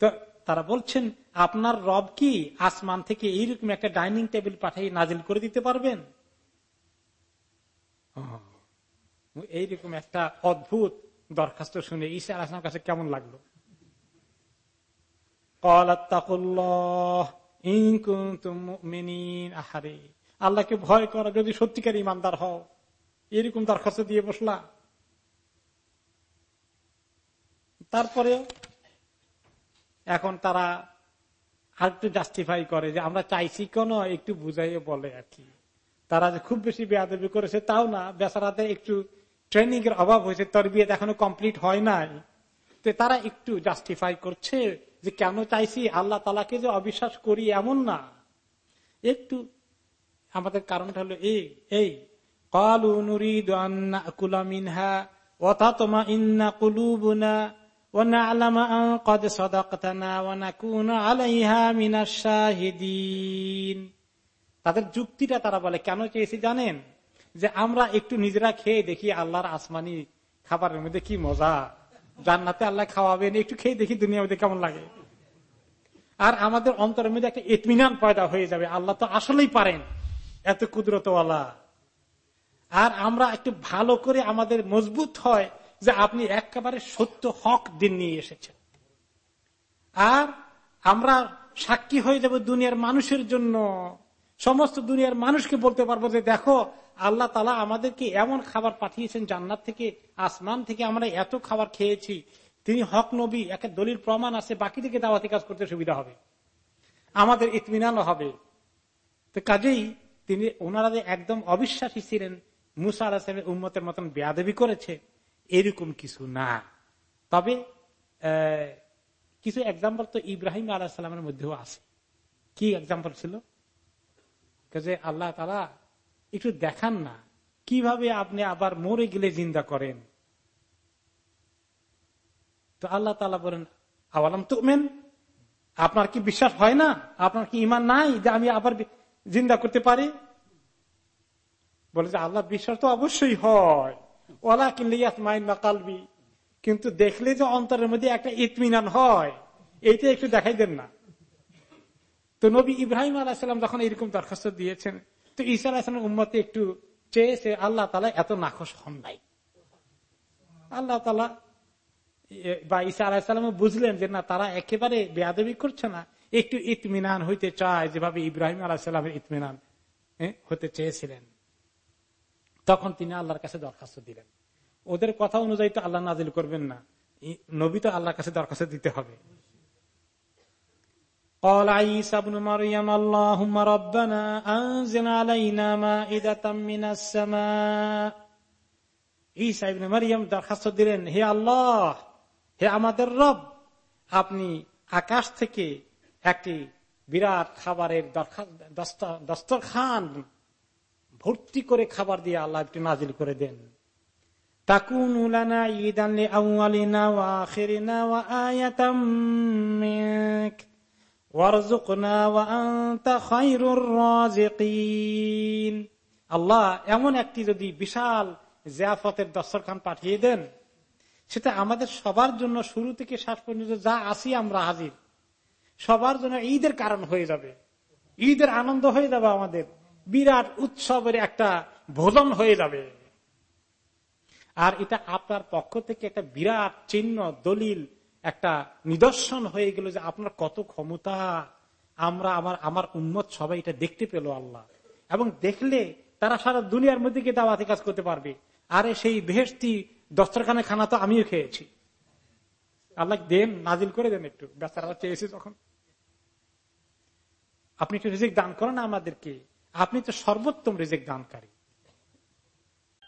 তো তারা বলছেন, আপনার রব কি আসমান থেকে এইরকম একটা ডাইনিং টেবিল পাঠিয়ে নাজিল করে দিতে পারবেন? এইরকম একটা অদ্ভুত দরখাস্ত শুনে ঈশা আসলাম কাছে কেমন লাগল? আহারে আল্লাহকে ভয় করা, যদি সত্যিকার ইমানদার হও। এরকম দরখাস্ত দিয়ে বসলা। তারপরে এখন তারা আর একটু জাস্টিফাই করে যে আমরা চাইছি কেন একটু বুঝাইয়ে বলে আর কি। তারা যে খুব বেশি বেয়াদবি করেছে তাও না, বেচারাতে একটু ট্রেনিং এর অভাব হয়েছে, তরবিয়ত এখনও কমপ্লিট হয় নাই। তো তারা একটু জাস্টিফাই করছে যে কেন চাইছি আল্লাহ তালাকে যে অবিশ্বাস করি এমন না। একটু আমাদের কারণটা হলো এই এই, কালু নুরিদ কুলা মিনহা ওথা তোমা ইন্না কুলুবুনা তাদের যুক্তিটা তারা বলে, কেন চেয়েছি জানেন? যে আমরা একটু নিজেরা খেয়ে দেখি আল্লাহর আসমানি খাবারের মধ্যে কি মজা। জান্নাতে আল্লাহ খাওয়াবেন, একটু খেয়ে দেখি দুনিয়ার মধ্যে কেমন লাগে। আর আমাদের অন্তরের মধ্যে একটা ইতমিনান পয়দা হয়ে যাবে, আল্লাহ তো আসলেই পারেন, এত কুদরতওয়ালা। আর আমরা একটু ভালো করে আমাদের মজবুত হয় যে আপনি একেবারে সত্য হক দিন নিয়ে এসেছেন। আর আমরা সাক্ষী হয়ে যাব দুনিয়ার মানুষের জন্য। সমস্ত দুনিয়ার মানুষকে বলতে পারব যে, দেখো, আল্লাহ তালা আমাদেরকে এমন খাবার পাঠিয়েছেন জান্নাত থেকে, আসমান থেকে আমরা এত খাবার খেয়েছি। তিনি হক নবী একটা দলিল প্রমাণ আছে, বাকি থেকে দাওয়াতি কাজ করতে সুবিধা হবে। আমাদের ইতমিনানও হবে। তো কাজেই তিনি ওনারা একদম অবিশ্বাসী ছিলেন, মুসা আলাহিসের উম্মতের মতন বেয়াদবি করেছে। এরকম কিছু না। তবে কিছু এক্সাম্পল তো ইব্রাহিম আলাহ সাল্লামের মধ্যেও আছে। কি এক্সাম্পল ছিল? যে আল্লাহ তারা একটু দেখান না, কীভাবে আপনি আবার মরে গেলে জিন্দা করেন? তো আল্লাহ তালা বলেন, আওয়ালাম তো মেন আপনার কি বিশ্বাস হয় না? আপনার কি ইমান নাই যে আমি আবার জিন্দা করতে পারি? বলে যে আল্লাহ বিশ্বাস তো অবশ্যই হয়। ওলা কিনলিয়াত মাইন বা কালবি। কিন্তু দেখলে যে অন্তরের মধ্যে একটা ইতমিনান হয়, এইটা একটু দেখাই দেন না। তো নবী ইব্রাহিম আলাহিসাম যখন এরকম দরখাস্ত দিয়েছেন, তো ঈসা আলাহিসামের উম্মতে একটু চেয়েছে, আল্লাহ তালা এত নাকশ হন নাই। আল্লাহ তালা বা ঈসা আলাহিসাম বুঝলেন যে না, তারা একেবারে বেয়াদবি করছে না, একটু ইতমিনান হইতে চায়, যেভাবে ইব্রাহিম আলাহিসামের ইতমিনান হতে চেয়েছিলেন। তখন তিনি আল্লাহর কাছে দরখাস্ত দিলেন ওদের কথা অনুযায়ী তো আল্লাহ নাজিল করবেন না নবী তো আল্লাহর কাছে দরখাস্ত দিতে হবে قال عيسى ابن مريم اللهم ربنا أنزل علينا مائدة من السماء ঈসা ইবনে মারিয়াম দরখাস্ত দিলেন হে আল্লাহ হে আমাদের রব আপনি আকাশ থেকে একটি বিরাট খাবারের দস্তরখান ভর্তি করে খাবার দিয়ে আল্লাহ একটু নাজিল করে দেন। তাকুন রাযিকিন আল্লাহ এমন একটি যদি বিশাল জিয়াফতের দস্তরখান পাঠিয়ে দেন, সেটা আমাদের সবার জন্য শুরু থেকে শেষ পর্যন্ত যা আসি আমরা হাজির। সবার জন্য ঈদের কারণ হয়ে যাবে। ঈদের আনন্দ হয়ে যাবে আমাদের। বিরাট উৎসবের একটা ভোজন হয়ে যাবে। আর এটা আপনার পক্ষ থেকে একটা বিরাট চিহ্ন, দলিল, একটা নিদর্শন হয়ে গেল যে আপনার কত ক্ষমতা। আমরা আমার আমার উন্মত সবাই এটা দেখতে পেল আল্লাহ। এবং দেখলে তারা সারা দুনিয়ার মধ্যে গিয়ে দাওয়াতি কাজ করতে পারবে। আরে সেই বেহেস্তি দস্তরখানে খানা তো আমিও খেয়েছি। আল্লাহ দেন, নাজিল করে দেন একটু। বেচারা চেয়েছি তখন আপনি একটু রিজিক দান করেন আমাদেরকে। আপনি তো সর্বোত্তম রেজেক্ট দানকারী।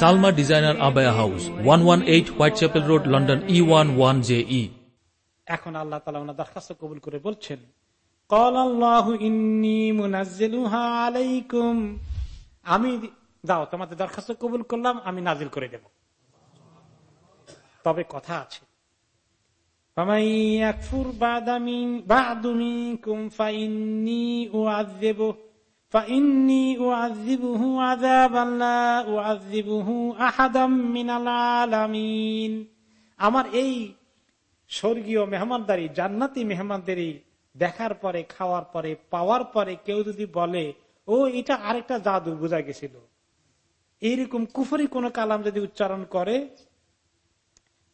Salma designer abaya house one one eight Whitechapel road, London E one one J E এখন আল্লাহ তালা ওনার দরখাস্ত কবুল করে বলছেন আমি দাও, তোমাদের দরখাস্ত কবুল করলাম, আমি নাজিল করে দেব। তবে কথা আছে আমার এই স্বর্গীয় মেহমানদারি, জান্নাতি মেহমানদারি দেখার পরে, খাওয়ার পরে, পাওয়ার পরে কেউ যদি বলে, ও, এটা আরেকটা জাদু, বোঝা গেছিল। এইরকম কুফরি কোন কালাম যদি উচ্চারণ করে,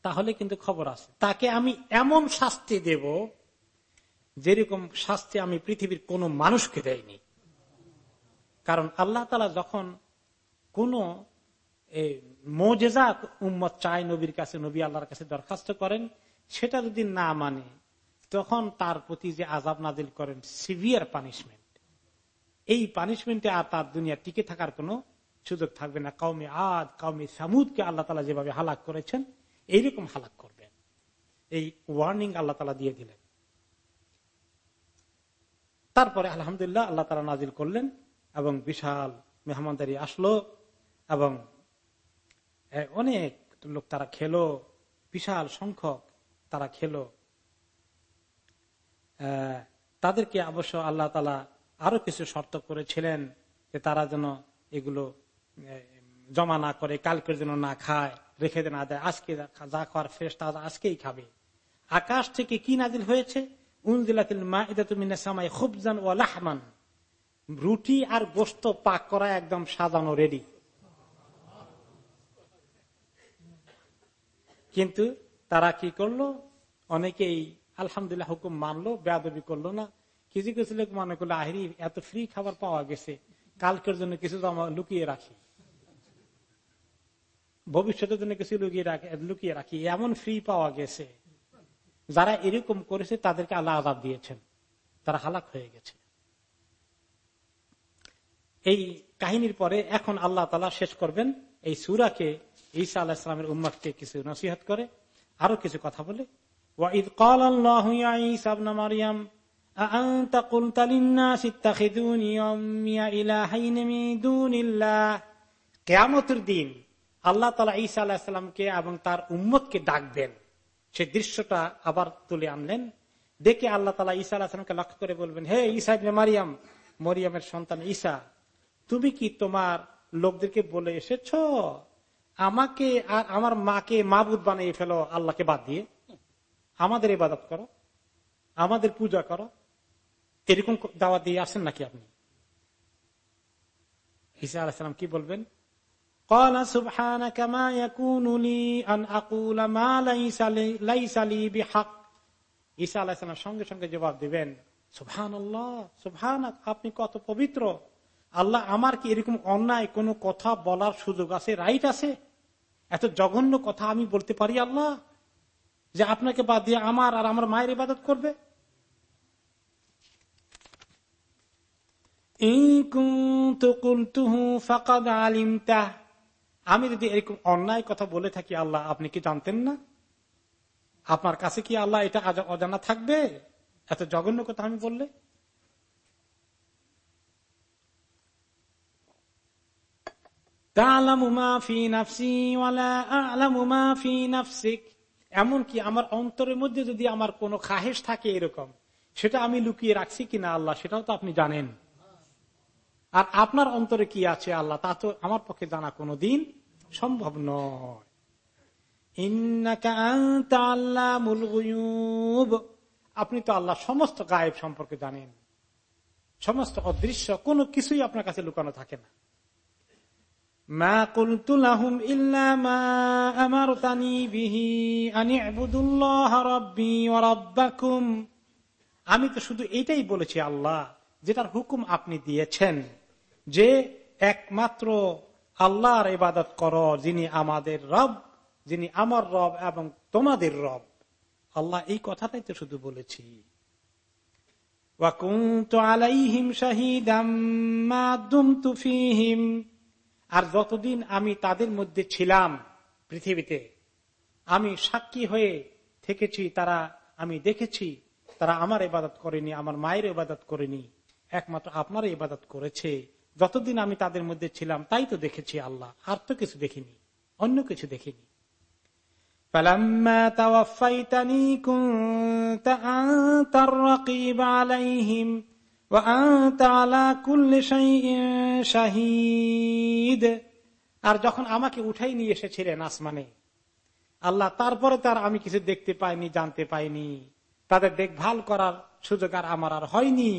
তাহলে কিন্তু খবর আছে। তাকে আমি এমন শাস্তি দেব যেরকম শাস্তি আমি পৃথিবীর কোন মানুষকে দেয়নি কারণ আল্লাহ তালা যখন কোন মোজেজা উম্মত চায় নবীর কাছে, নবী আল্লাহর কাছে দরখাস্ত করেন, সেটা যদি না মানে তখন তার প্রতি যে আজাব নাজিল করেন, সিভিয়ার পানিশমেন্ট। এই পানিশমেন্টে আর তার দুনিয়া টিকে থাকার কোনো সুযোগ থাকবে না। কাউমি আদ কাউমি সামুদকে আল্লাহ তালা যেভাবে হালাক করেছেন, এইরকম হালাক করবেন। এই ওয়ার্নিং আল্লাহ তালা দিয়ে দিলেন। তারপরে আলহামদুলিল্লাহ আল্লাহ তালা নাজিল করলেন। এবং বিশাল মেহমানদারি আসলো এবং অনেক লোক তারা খেলো, বিশাল সংখ্যক তারা খেলো। তাদেরকে অবশ্য আল্লাহ তালা আরও কিছু শর্ত করেছিলেন যে তারা যেন এগুলো জমা না করে, কালকের জন্য না খায়, রেখে দেন আদায় আজকে যা খাওয়ার ফ্রেশ তা আজকেই খাবে। আকাশ থেকে কি নাজিল হয়েছে? খুবজান ও লাহমান। রুটি আর গোস্ত পাক করা একদম সাজানো রেডি কিন্তু তারা কি করল? অনেকেই আলহামদুলিল্লাহ হুকুম মানলো, বেয়াদবি করল না। কিছু কিছু লোক মনে করল, আহিরি, এত ফ্রি খাবার পাওয়া গেছে। কালকের জন্য কিছু লুকিয়ে রাখি। ভবিষ্যতের জন্য কিছু লুকিয়ে রাখি লুকিয়ে রাখি। এমন ফ্রি পাওয়া গেছে। যারা এরকম করেছে, তাদেরকে আল্লাহ আজাদ দিয়েছেন। তারা হালাক হয়ে গেছে। এই কাহিনীর পরে এখন আল্লাহ তালা শেষ করবেন এই সুরাকে ঈসা আল্লাহ ইসলামের উম্মাদকে কিছু নসিহত করে আরো কিছু কথা বলে ওয়াঈদ কল আল্লাহ ঈসা ইবনে মারইয়াম أأنت قلت للناس اتخذوني وأمي إلهين من دون الله কেয়ামতের দিন আল্লাহ তালা ঈসা আলাহিসামকে এবং তার উম্মতকে ডাকবেন সে দৃশ্যটা আবার তুলে আনলেন দেখে আল্লাহ তালা ঈসা আলাহামকে লক্ষ্য করে বলবেন হে ঈসা ইবনে মারিয়াম মরিয়ামের সন্তান ঈসা তুমি কি তোমার লোকদেরকে বলে এসেছ? আমাকে আর আমার মাকে মাবুদ বানিয়ে ফেলো, আল্লাহকে বাদ দিয়ে। আমাদের ইবাদত করো, আমাদের পূজা করো। এরকম দাওয়া দিয়ে আসেন নাকি আপনি? ঈসা আলাহিসাম কি বলবেন? সঙ্গে সঙ্গে জবাব দিবেন সুবহান আপনি কত পবিত্র। আল্লাহ আমার কি এরকম অন্যায় কোন কথা বলার সুযোগ আছে রাইট আছে? এত জঘন্য কথা আমি বলতে পারি আল্লাহ যে আপনাকে বাদ দিয়ে আমার আর আমার মায়ের ইবাদত করবে? আমি যদি এরকম অন্যায় কথা বলে থাকি আল্লাহ, আপনি কি জানতেন না? আপনার কাছে কি আল্লাহ এটা অজানা থাকবে? এত জঘন্য কথা আমি বললে? আমার অন্তরের মধ্যে যদি আমার খাহেস থাকে এরকম, সেটা আমি লুকিয়ে রাখছি কিনা আল্লাহ, সেটাও তো আপনি জানেন। আর আপনার অন্তরে কি আছে আল্লাহ, তা তো আমার পক্ষে জানা কোনো দিন সম্ভব নয়। আপনি তো আল্লাহ সমস্ত গায়েব সম্পর্কে জানেন। সমস্ত অদৃশ্য, কোনো কিছুই আপনার কাছে লুকানো থাকে না। মা কুলতুলাহুম ইল্লা মা আমারতানি বিহি আনি আবুদুল্লাহ রাব্বি ওয়া রাব্বাকুম। আমি তো শুধু এটাই বলেছি আল্লাহ, যেটার হুকুম আপনি দিয়েছেন, যে একমাত্র আল্লাহর ইবাদত কর, যিনি আমাদের রব, যিনি আমার রব এবং তোমাদের রব। আল্লাহ এই কথাটাই তো শুধু বলেছি। আলাইহিম আর যতদিন আমি তাদের মধ্যে ছিলাম পৃথিবীতে, আমি সাক্ষী হয়ে থেকেছি, তারা আমি দেখেছি, তারা আমার ইবাদত করেনি, আমার মায়ের ইবাদত করেনি, একমাত্র আপনার ইবাদত করেছে। যতদিন আমি তাদের মধ্যে ছিলাম, তাই তো দেখেছি আল্লাহ, আর তো কিছু দেখিনি, অন্য কিছু দেখিনি। পালাম্মা শাহিদ। আর যখন আমাকে উঠাই নিয়ে এসেছিলেন আসমানে, আল্লাহ তারপরে তার আমি কিছু দেখতে পাইনি, জানতে পাইনি। তাদের দেখভাল করার সুযোগ আর আমার আর হয়নি।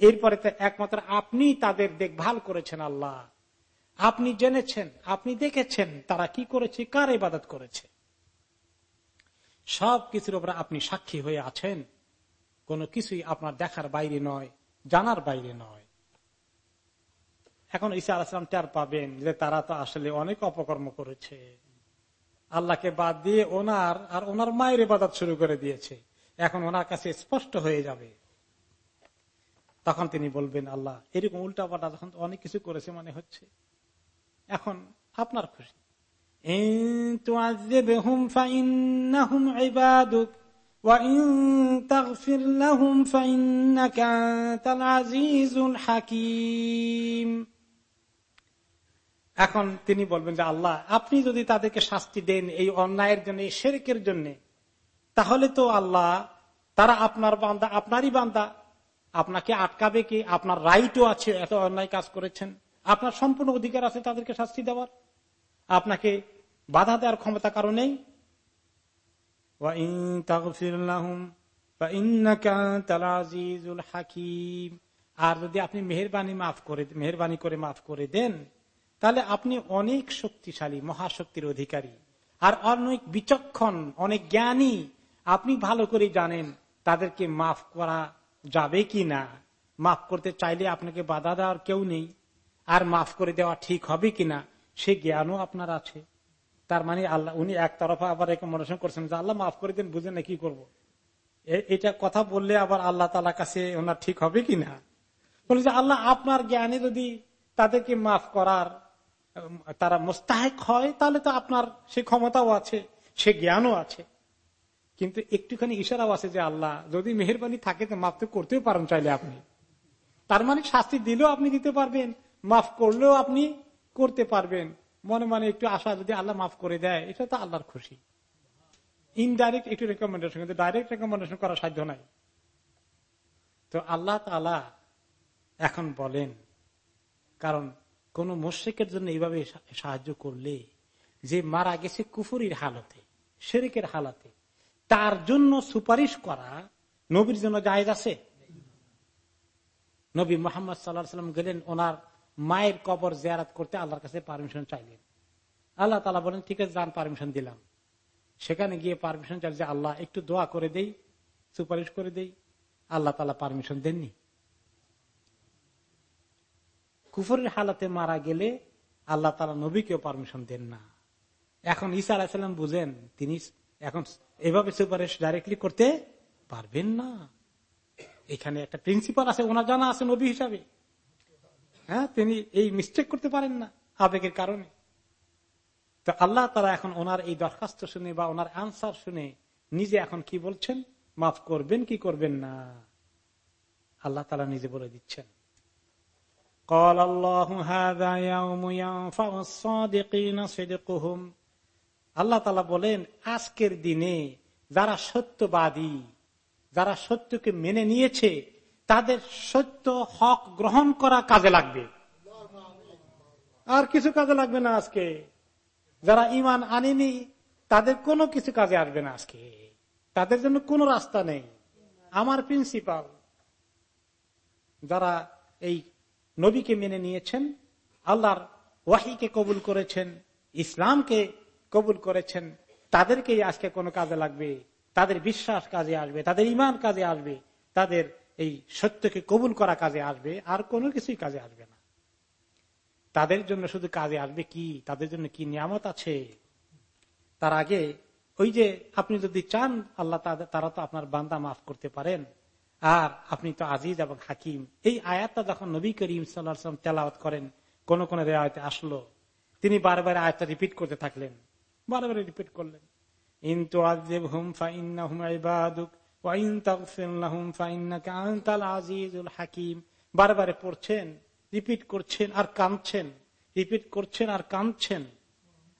এরপরে তো একমাত্র আপনি তাদের দেখভাল করেছেন আল্লাহ। আপনি জেনেছেন, আপনি দেখেছেন তারা কি করেছে, কার ইবাদত করেছে। সব কিছুর উপর আপনি সাক্ষী হয়ে আছেন। কোনো কিছুই আপনার দেখার বাইরে নয়, জানার বাইরে নয়। এখন ঈসা আলাহাম টের পাবেন যে তারা তো আসলে অনেক অপকর্ম করেছে। আল্লাহকে বাদ দিয়ে ওনার আর ওনার মায়ের ইবাদত শুরু করে দিয়েছে। এখন ওনার কাছে স্পষ্ট হয়ে যাবে। তখন তিনি বলবেন, আল্লাহ, এরকম উল্টা পাল্টা তখন অনেক কিছু করেছে মনে হচ্ছে। এখন আপনার খুশি। এখন তিনি বলবেন যে আল্লাহ, আপনি যদি তাদেরকে শাস্তি দেন এই অন্যায়ের জন্য, এই শেরেকের জন্য, তাহলে তো আল্লাহ, তারা আপনার বান্দা, আপনারই বান্দা। আপনাকে আটকাবে কি? আপনার রাইটও আছে, এত অন্যায় কাজ করেছেন। আপনার সম্পূর্ণ অধিকার আছে তাদেরকে শাস্তি দেওয়ার। আপনাকে বাধা দেওয়ার ক্ষমতা কারও নেই। হাকিম আর যদি আপনি মেহরবানি মাফ করে মেহরবানি করে মাফ করে দেন, তাহলে আপনি অনেক শক্তিশালী, মহাশক্তির অধিকারী। আর অনেক বিচক্ষণ, অনেক জ্ঞানী, আপনি ভালো করে জানেন তাদেরকে মাফ করা যাবে কি না। মাফ করতে চাইলে আপনাকে বাধা দেওয়ার কেউ নেই। আর মাফ করে দেওয়া ঠিক হবে কিনা সে জ্ঞানও আপনার আছে। তার মানে আল্লাহ, উনি একতরফা আবার একে মনোসন করছেন যে, আল্লাহ, মাফ করে দিন বুঝে না কি করব? এটা কথা বললে আবার আল্লাহ তালা কাছে ওনার ঠিক হবে কিনা বলে যে, আল্লাহ, আপনার জ্ঞানে যদি তাদেরকে মাফ করার তারা মোস্তাহেক হয়, তাহলে তো আপনার সে ক্ষমতাও আছে, সে জ্ঞানও আছে। কিন্তু একটুখানি ইশারাও আছে যে, আল্লাহ, যদি মেহরবানি থাকে তো মাফ তো করতেও পারেন চাইলে আপনি। তার মানে শাস্তি দিলেও আপনি দিতে পারবেন, মাফ করলেও আপনি করতে পারবেন। মনে মনে একটু আশা যদি আল্লাহ মাফ করে দেয়, এটা তো আল্লাহর খুশি। ইনডাইরেক্ট একটু রেকমেন্ডেশন কিন্তু ডাইরেক্ট রেকমেন্ডেশন করার সাধ্য নাই। তো আল্লাহ তালা এখন বলেন, কারণ কোন মুশ্রিকের জন্য এইভাবে সাহায্য করলে যে মারা গেছে কুফুরির হালতে, শেরিকের হালাতে, তার জন্য সুপারিশ করা নবীর জন্য জায়েজ আছে? নবী মোহাম্মদ সাল্লাহ সাল্লাম গেলেন, ওনার মায়ের কবর জেয়ারাত করতে আল্লাহর কাছে পারমিশন চাইলেন। আল্লাহ তালা বলেন, ঠিক আছে যান পারমিশন দিলাম। সেখানে গিয়ে পারমিশন চাই যে, আল্লাহ, একটু দোয়া করে দেই, সুপারিশ করে দেই। আল্লাহ তালা পারমিশন দেননি। কুফরের হালাতে মারা গেলে আল্লাহ তালা নবীকেও পারমিশন দেন না। এখন ঈসা আলাহিসাল্লাম বুঝেন, তিনি এখন এভাবে সুপারিশ ডাইরেক্টলি করতে পারবেন না। এখানে একটা প্রিন্সিপাল আছে, ওনার জানা আছে নবী হিসাবে। হ্যাঁ তিনি এই মিস্টেক করতে পারেন না আবেগের কারণে তো আল্লাহ তারা এখন ওনার এই দরখাস্ত শুনে বা ওনার আনসার শুনে নিজে এখন কি বলছেন মাফ করবেন কি করবেন না আল্লাহ তালা নিজে বলে দিচ্ছেন قال الله هذا يوم ينفع الصادقين صدقهم আল্লাহ তালা বলেন আজকের দিনে যারা সত্যবাদী যারা সত্যকে মেনে নিয়েছে তাদের সত্য হক গ্রহণ করা কাজে লাগবে। আর কিছু কাজে লাগবে না আজকে। যারা ইমান আনেনি, তাদের কোনো কিছু কাজে আসবে না আজকে। তাদের জন্য কোন রাস্তা নেই। আমার প্রিন্সিপাল যারা এই নবীকে মেনে নিয়েছেন, আল্লাহর ওয়াহিকে কবুল করেছেন, ইসলামকে কবুল করেছেন, তাদেরকেই আজকে কোনো কাজে লাগবে। তাদের বিশ্বাস কাজে আসবে, তাদের ইমান কাজে আসবে, তাদের এই সত্যকে কবুল করা কাজে আসবে, আর কোনো কিছুই কাজে আসবে না। তাদের জন্য শুধু কাজে আসবে কি? তাদের জন্য কি নিয়ামত আছে? তার আগে ওই যে আপনি যদি চান, আল্লাহ তারা তো আপনার বান্দা মাফ করতে পারেন। আর আপনি তো আজিজ এবং হাকিম। এই আয়াতটা যখন নবী করিম সাল্লাম তেলাওয়াত করেন, কোন কোন রেওয়ায়তে আসলো। তিনি বারবার আয়াতটা রিপিট করতে থাকলেন। বারবার রিপিট করলেন। ইন্তু আজেব হুম ফাইন্না হুম হাকিম। বারবারে পড়ছেন, রিপিট করছেন আর কাঁদছেন, রিপিট করছেন আর কাঁদছেন।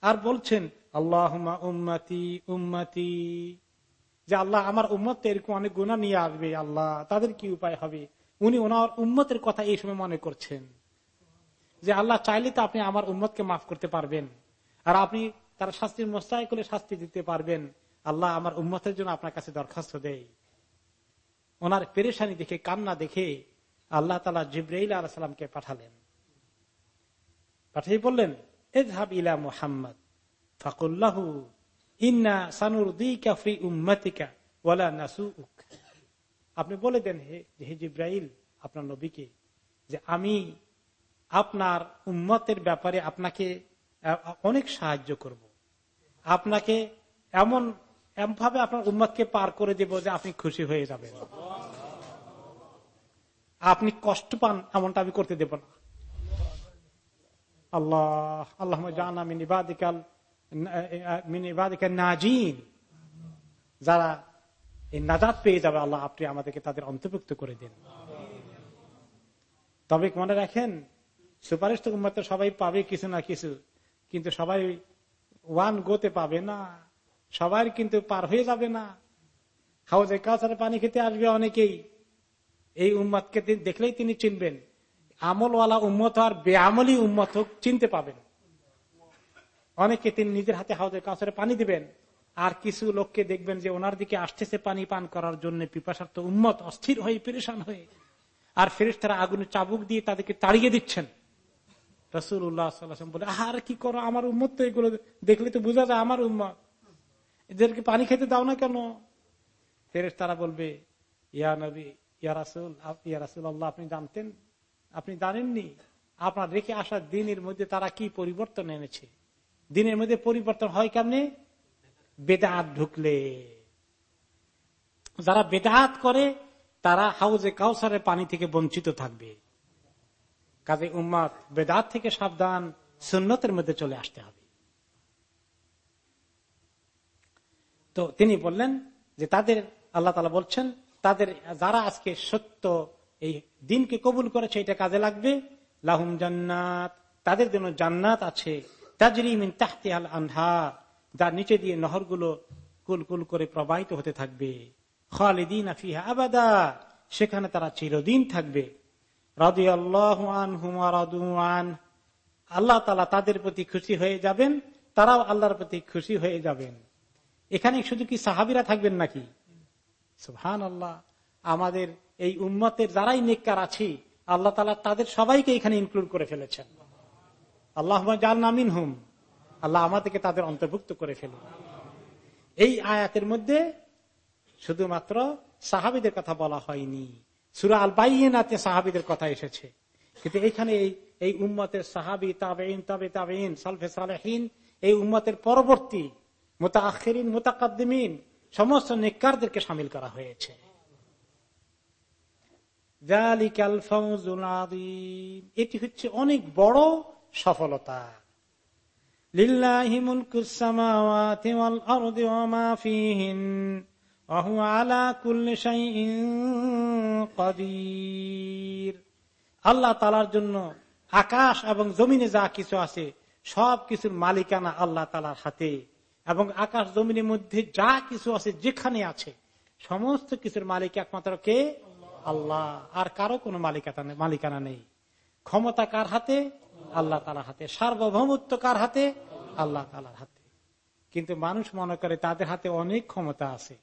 আর বলছেন আল্লাহ উম্মাতি উম্মাতি। যে আল্লাহ আমার উম্মত এরকম অনেক গুণা নিয়ে আসবে আল্লাহ। তাদের কি উপায় হবে? উনি ওনার উম্মতের কথা এই সময় মনে করছেন। যে আল্লাহ চাইলে তো আপনি আমার উম্মতকে মাফ করতে পারবেন। আর আপনি তার শাস্তির মোস্তায় করে শাস্তি দিতে পারবেন। আল্লাহ আমার উম্মতের জন্য আপনার কাছে দরখাস্ত দেয় ওনার পেরেশানি দেখে, কান্না দেখে আল্লাহ তালা জিব্রাইল আলাহামকে পাঠালেন। পাঠিয়ে বললেন এজহাব ইলা মুহাম্মদ ফাকুল্লাহু ইন্না সানুর কাফি উম্মাতিকা ওয়ালা নাসুক আপনি বলে দেন, হে জিব্রাইল, আপনার নবীকে, যে আমি আপনার উম্মতের ব্যাপারে আপনাকে অনেক সাহায্য করব। আপনাকে এমন এমভাবে আপনার উম্মতকে পার করে দেব যে আপনি খুশি হয়ে যাবেন। আপনি কষ্ট পান, এমনটা আমি করতে দেব না। আল্লাহ আল্লাহ জান আমি নিবাদিকাল নাজিন। যারা এই নাজাদ পেয়ে যাবে, আল্লাহ আপনি আমাদেরকে তাদের অন্তর্ভুক্ত করে দিন। তবে মনে রাখেন সুপারিশ তো সবাই পাবে কিছু না কিছু, কিন্তু সবাই ওয়ান গোতে পাবে না। সবাই কিন্তু পার হয়ে যাবে না। হাউজে কাছারে পানি খেতে আসবে অনেকেই। এই উম্মতকে দেখলেই তিনি চিনবেন। আমলওয়ালা উম্মত আর বেআমলি উম্মত হোক, চিনতে পাবেন। অনেকে তিনি নিজের হাতে হাউজের কাছারে পানি দিবেন। আর কিছু লোককে দেখবেন যে ওনার দিকে আসতেছে পানি পান করার জন্য পিপাসার্থ উম্মত অস্থির হয়ে, পরেশান হয়ে। আর ফেরেস তারা আগুনে চাবুক দিয়ে তাদেরকে তাড়িয়ে দিচ্ছেন। রসুল উল্লাহ বলে আর কি করো? আমার উম্মত তো এগুলো দেখলে তো বোঝা যায়, আমার উম্মত। এদেরকে পানি খেতে দাও না কেন? ফেরেস তারা বলবে, ইয়া নবী, ইয়া রাসুল ইয়া রাসুল আল্লাহ আপনি জানতেন, আপনি জানেননি? আপনার রেখে আসা দিনের মধ্যে তারা কি পরিবর্তন এনেছে? দিনের মধ্যে পরিবর্তন হয় কেমনে? বেদাত ঢুকলে। যারা বেদাত করে, তারা হাউজে কাউসারের পানি থেকে বঞ্চিত থাকবে। কাজে উম্মাদ বেদাত থেকে সাবধান, সুন্নতের মধ্যে চলে আসতে হবে। তো তিনি বললেন যে তাদের, আল্লাহ তালা বলছেন, তাদের যারা আজকে সত্য এই দিনকে কবুল করেছে, এটা কাজে লাগবে? লাহুম জান্নাত। তাদের জন্য জান্নাত আছে। তাজরিমিন তাহতে আল আন্ধার যার নিচে দিয়ে নহরগুলো কুলকুল করে প্রবাহিত হতে থাকবে। খালিদিন আফিহা আবাদা, সেখানে তারা চিরদিন থাকবে। আল্লাহ তালা তাদের প্রতি খুশি হয়ে যাবেন, তারাও আল্লাহর প্রতি খুশি হয়ে যাবেন। এখানে শুধু কি সাহাবিরা থাকবেন নাকি? সুহান আল্লাহ আমাদের এই উম্মতের যারাই নেককার আছি, আল্লাহ তালা তাদের সবাইকে এখানে ইনক্লুড করে ফেলেছেন। আল্লাহ জাল নামিন হুম আল্লাহ আমাদেরকে তাদের অন্তর্ভুক্ত করে ফেলুন। এই আয়াতের মধ্যে শুধুমাত্র সাহাবিদের কথা বলা হয়নি, সুরা আল বাইনাতে সাহাবিদের কথা এসেছে। কিন্তু এখানে এই এই উম্মতের সাহাবি তাবেইন তবে তাবেইন সালফে সালেহীন, এই উম্মতের পরবর্তী মোতা আখেরিন মোতাকাদ্দিমিন, সমস্ত নিকারদেরকে সামিল করা হয়েছে। এটি হচ্ছে অনেক বড় সফলতা। আল্লাহ তালার জন্য আকাশ এবং জমিনে যা কিছু আছে সব কিছুর মালিকানা আল্লাহ তালার হাতে। এবং আকাশ জমিনের মধ্যে যা কিছু আছে, যেখানে আছে, সমস্ত কিছুর মালিক একমাত্র কে? আল্লাহ। আর কারও কোনো মালিকানা মালিকানা নেই। ক্ষমতা কার হাতে? আল্লাহ তালার হাতে। সার্বভৌমত্ব কার হাতে? আল্লাহ তালার হাতে। কিন্তু মানুষ মনে করে তাদের হাতে অনেক ক্ষমতা আছে।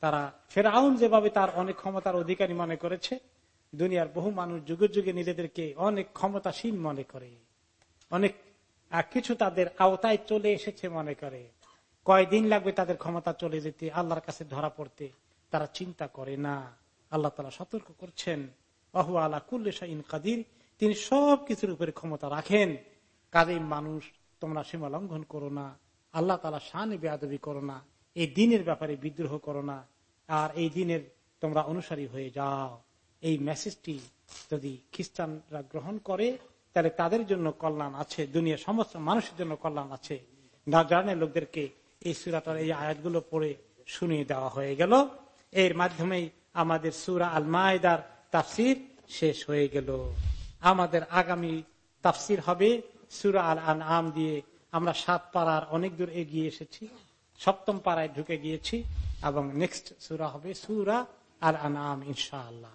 তারা ফেরাউন যেভাবে তার অনেক ক্ষমতার অধিকারী মনে করেছে, দুনিয়ার বহু মানুষ যুগে যুগে নিজেদেরকে অনেক ক্ষমতাসীন মনে করে। অনেক কিছু তাদের আওতায় চলে এসেছে মনে করে। কয়দিন লাগবে তাদের ক্ষমতা চলে যেতে? আল্লাহর কাছে ধরা পড়তে তারা চিন্তা করে না। আল্লাহ তালা সতর্ক করছেন। আহু আল্লাহ কুল্লেশাইন কাদির। তিনি সব কিছুর উপরে ক্ষমতা রাখেন। কাজে মানুষ তোমরা সীমা লঙ্ঘন করো না। আল্লাহ তালা শান বেয়াদবি করো না। এই দিনের ব্যাপারে বিদ্রোহ করো না। আর এই দিনের তোমরা অনুসারী হয়ে যাও। এই মেসেজটি যদি খ্রিস্টানরা গ্রহণ করে তাহলে তাদের জন্য কল্যাণ আছে দুনিয়া সমস্ত মানুষের জন্য কল্যাণ আছে। না জানের লোকদেরকে এই সুরাটার এই আয়াতগুলো পড়ে শুনিয়ে দেওয়া হয়ে গেল। এর মাধ্যমেই আমাদের সুরা আল মায়দার তাফসির শেষ হয়ে গেল। আমাদের আগামী তাফসির হবে সুরা আল আন আম দিয়ে আমরা সাত পাড়ার অনেক দূর এগিয়ে এসেছি, সপ্তম পাড়ায় ঢুকে গিয়েছি এবং নেক্সট সুরা হবে সুরা আল আন আম ইনশাআল্লাহ।